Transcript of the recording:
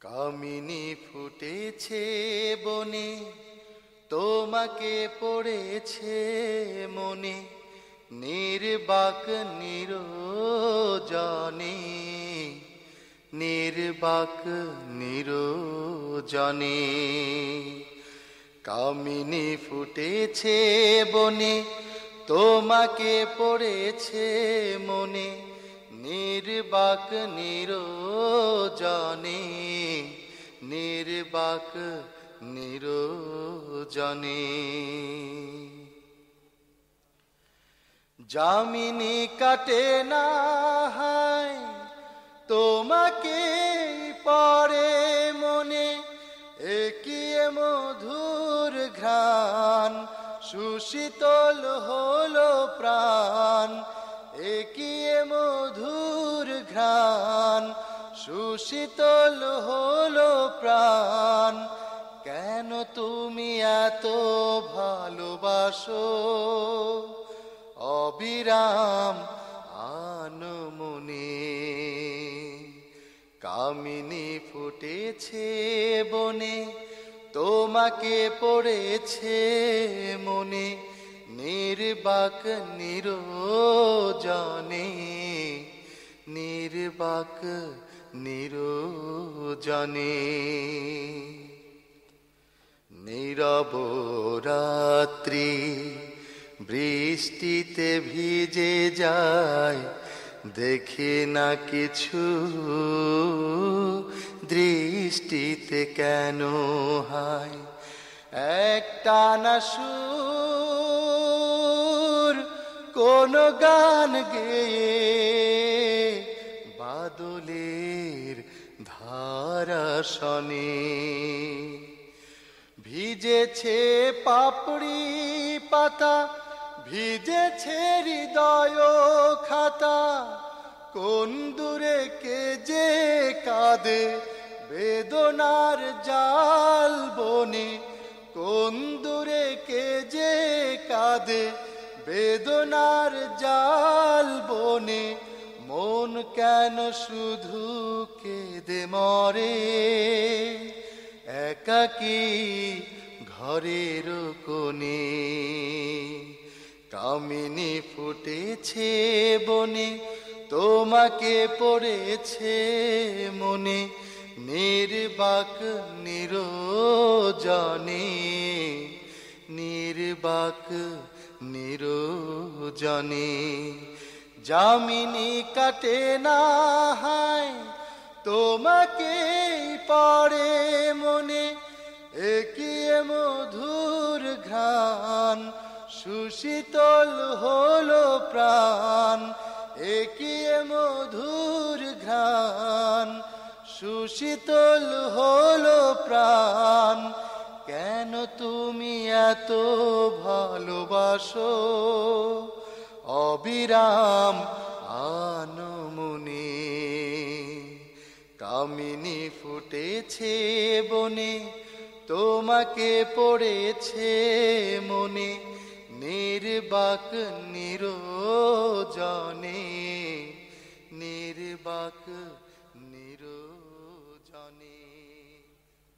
কামিনী ফুটেছে বনে, তোমাকে পড়েছে মনে, নির্বাক নিরোজনে নির্বাক নিরোজনে। কামিনী ফুটেছে বনে, তোমাকে পড়েছে মনে নির্বাক নিরোজনে নির্বাক নিরোজনে। জামিনী কাটে না হায়, তোমাকে পরে মনে একিয়ে মধুর ঘ্রাণ, সুশীতল হলো প্রাণ। মধুর ঘ্রাণ সুশীতল হলো প্রাণ। কেন তুমি এত ভালোবাসো? অবিরাম আনমনে। কামিনী ফুটেছে বনে, তোমাকে পড়েছে মনে। নির্বাক নিরোজনে নির্বাক নিরোজনে। নীরব রাত্রি বৃষ্টিতে ভিজে যায়, দেখে না কিছু দৃষ্টিতে কেন হয়। একটা না সুর, কোন গান গেয়ে ধারা ভিজেছে পাপড়ি পাতা, ভিজেছে হৃদয় খাতা। কোন দূরে কে যে কাঁদে, বেদনার জাল বনে। কোন দূরে কে যে কাঁদে, বেদনার জাল বনে। মন কেন শুধু মরে, একাকি ঘরের কোণে কামিনী ফুটেছে বনে, তোমাকে পড়েছে মনে। নির্বাক নিরোজনে নির্বাক নিরোজনে। জামিনী কাটে না হায় তোমাকে পড়ে মনে একিয়ে মধুর ঘ্রাণ, সুশীতল হলো প্রাণ একিয়ে মধুর ঘ্রাণ, সুশীতল হলো প্রাণ। কেন তুমি এত ভালোবাসো? অবিরাম ফুটেছে বনে তোমাকে পড়েছে মনে নির্বাক নিরোজনে নির্বাক